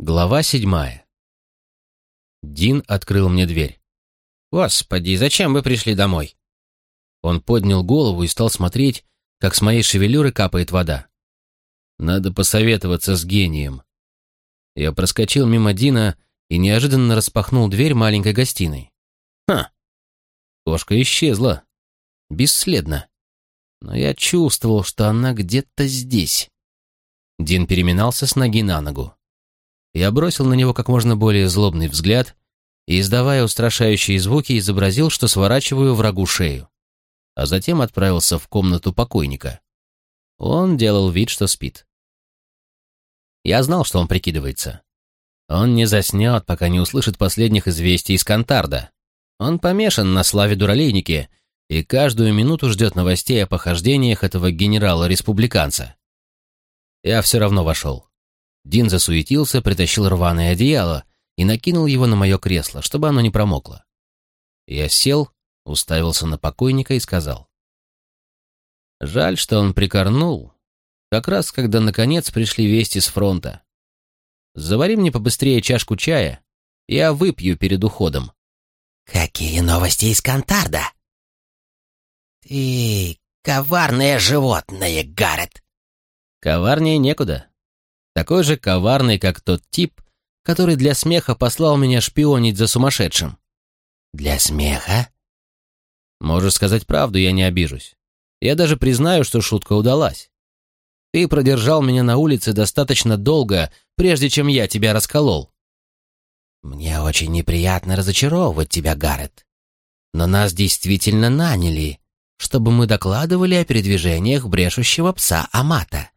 Глава седьмая. Дин открыл мне дверь. «Господи, зачем вы пришли домой?» Он поднял голову и стал смотреть, как с моей шевелюры капает вода. Надо посоветоваться с гением. Я проскочил мимо Дина и неожиданно распахнул дверь маленькой гостиной. Ха! Кошка исчезла. Бесследно. Но я чувствовал, что она где-то здесь. Дин переминался с ноги на ногу. Я бросил на него как можно более злобный взгляд и, издавая устрашающие звуки, изобразил, что сворачиваю врагу шею, а затем отправился в комнату покойника. Он делал вид, что спит. Я знал, что он прикидывается. Он не заснет, пока не услышит последних известий из Кантарда. Он помешан на славе дуралейники и каждую минуту ждет новостей о похождениях этого генерала-республиканца. Я все равно вошел. Дин засуетился, притащил рваное одеяло и накинул его на мое кресло, чтобы оно не промокло. Я сел, уставился на покойника и сказал. Жаль, что он прикорнул, как раз когда наконец пришли вести с фронта. Завари мне побыстрее чашку чая, я выпью перед уходом. «Какие новости из Кантарда?» «Ты коварное животное, Гаррет!» «Коварнее некуда такой же коварный, как тот тип, который для смеха послал меня шпионить за сумасшедшим. Для смеха? Можешь сказать правду, я не обижусь. Я даже признаю, что шутка удалась. Ты продержал меня на улице достаточно долго, прежде чем я тебя расколол. Мне очень неприятно разочаровывать тебя, Гаррет. Но нас действительно наняли, чтобы мы докладывали о передвижениях брешущего пса Амата.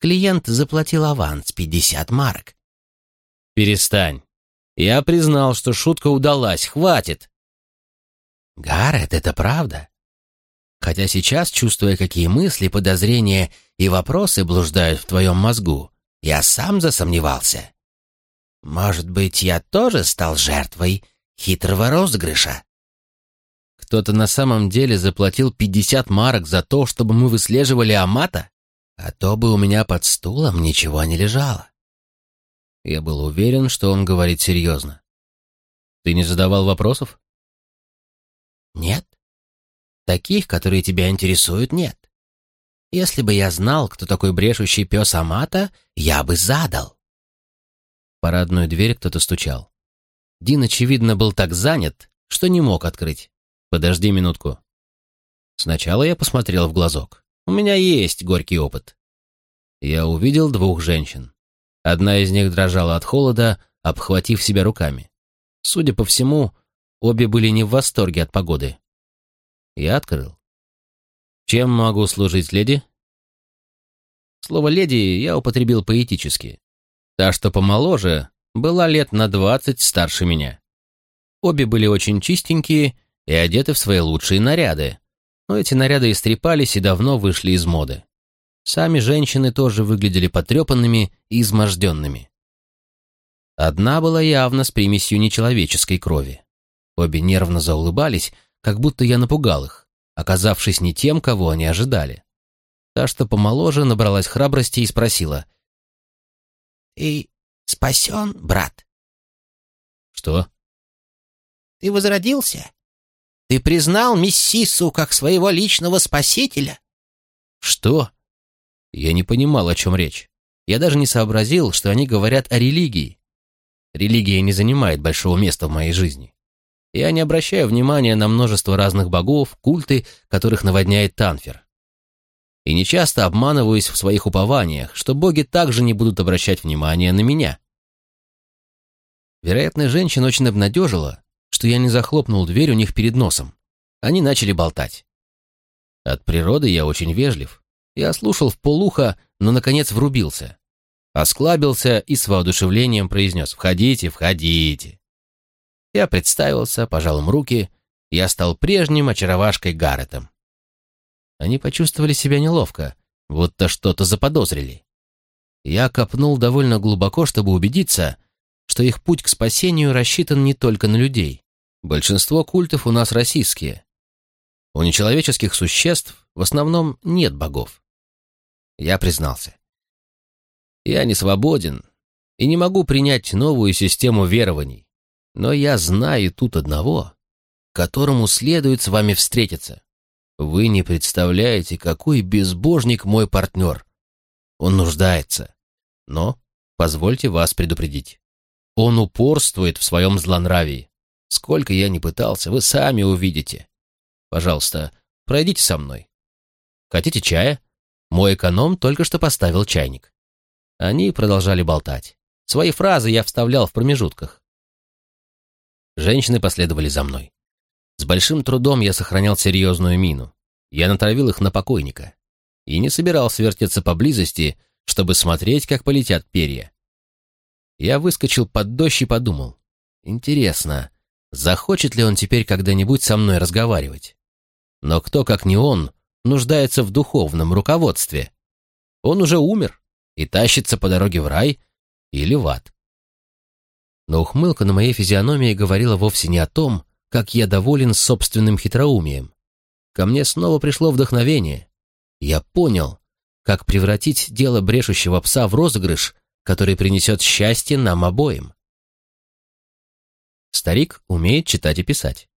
Клиент заплатил аванс 50 марок. Перестань. Я признал, что шутка удалась. Хватит. Гаррет, это правда. Хотя сейчас, чувствуя, какие мысли, подозрения и вопросы блуждают в твоем мозгу, я сам засомневался. Может быть, я тоже стал жертвой хитрого розыгрыша? Кто-то на самом деле заплатил 50 марок за то, чтобы мы выслеживали Амата? А то бы у меня под стулом ничего не лежало. Я был уверен, что он говорит серьезно. Ты не задавал вопросов? Нет. Таких, которые тебя интересуют, нет. Если бы я знал, кто такой брешущий пес Амата, я бы задал. В парадную дверь кто-то стучал. Дин, очевидно, был так занят, что не мог открыть. Подожди минутку. Сначала я посмотрел в глазок. У меня есть горький опыт. Я увидел двух женщин. Одна из них дрожала от холода, обхватив себя руками. Судя по всему, обе были не в восторге от погоды. Я открыл. «Чем могу служить, леди?» Слово «леди» я употребил поэтически. Та, что помоложе, была лет на двадцать старше меня. Обе были очень чистенькие и одеты в свои лучшие наряды, но эти наряды истрепались и давно вышли из моды. Сами женщины тоже выглядели потрепанными и изможденными. Одна была явно с примесью нечеловеческой крови. Обе нервно заулыбались, как будто я напугал их, оказавшись не тем, кого они ожидали. Та, что помоложе, набралась храбрости и спросила. «Ты спасен, брат?» «Что?» «Ты возродился?» Ты признал Миссису как своего личного спасителя?» «Что?» Я не понимал, о чем речь. Я даже не сообразил, что они говорят о религии. Религия не занимает большого места в моей жизни. Я не обращаю внимания на множество разных богов, культы, которых наводняет Танфер. И нечасто обманываюсь в своих упованиях, что боги также не будут обращать внимания на меня. Вероятно, женщина очень обнадежила, что я не захлопнул дверь у них перед носом. Они начали болтать. От природы я очень вежлив. Я слушал в полуха, но, наконец, врубился. Осклабился и с воодушевлением произнес «Входите, входите». Я представился, пожал им руки, я стал прежним очаровашкой Гарретом. Они почувствовали себя неловко, будто что-то заподозрили. Я копнул довольно глубоко, чтобы убедиться, что их путь к спасению рассчитан не только на людей. Большинство культов у нас российские. У нечеловеческих существ в основном нет богов. Я признался. Я не свободен, и не могу принять новую систему верований. Но я знаю тут одного, которому следует с вами встретиться. Вы не представляете, какой безбожник мой партнер. Он нуждается. Но, позвольте вас предупредить, он упорствует в своем злонравии. Сколько я не пытался, вы сами увидите. Пожалуйста, пройдите со мной. Хотите чая? Мой эконом только что поставил чайник. Они продолжали болтать. Свои фразы я вставлял в промежутках. Женщины последовали за мной. С большим трудом я сохранял серьезную мину. Я натравил их на покойника. И не собирался вертеться поблизости, чтобы смотреть, как полетят перья. Я выскочил под дождь и подумал. Интересно, захочет ли он теперь когда-нибудь со мной разговаривать? Но кто, как не он, нуждается в духовном руководстве? Он уже умер и тащится по дороге в рай или в ад. Но ухмылка на моей физиономии говорила вовсе не о том, как я доволен собственным хитроумием. Ко мне снова пришло вдохновение. Я понял, как превратить дело брешущего пса в розыгрыш, который принесет счастье нам обоим. Старик умеет читать и писать.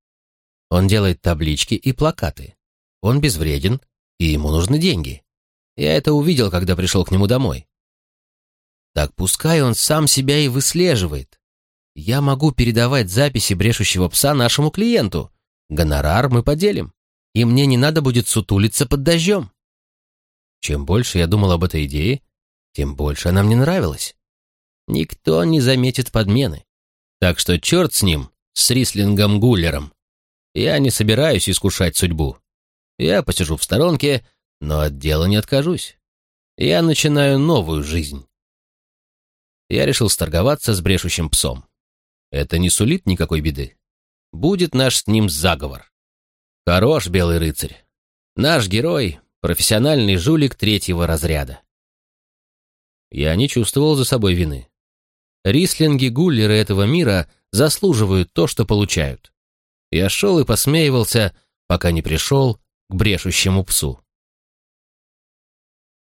Он делает таблички и плакаты. Он безвреден, и ему нужны деньги. Я это увидел, когда пришел к нему домой. Так пускай он сам себя и выслеживает. Я могу передавать записи брешущего пса нашему клиенту. Гонорар мы поделим. И мне не надо будет сутулиться под дождем. Чем больше я думал об этой идее, тем больше она мне нравилась. Никто не заметит подмены. Так что черт с ним, с Рислингом Гуллером. Я не собираюсь искушать судьбу. Я посижу в сторонке, но от дела не откажусь. Я начинаю новую жизнь. Я решил сторговаться с брешущим псом. Это не сулит никакой беды. Будет наш с ним заговор. Хорош, белый рыцарь. Наш герой — профессиональный жулик третьего разряда. Я не чувствовал за собой вины. Рислинги-гуллеры этого мира заслуживают то, что получают. Я шел и посмеивался, пока не пришел к брешущему псу.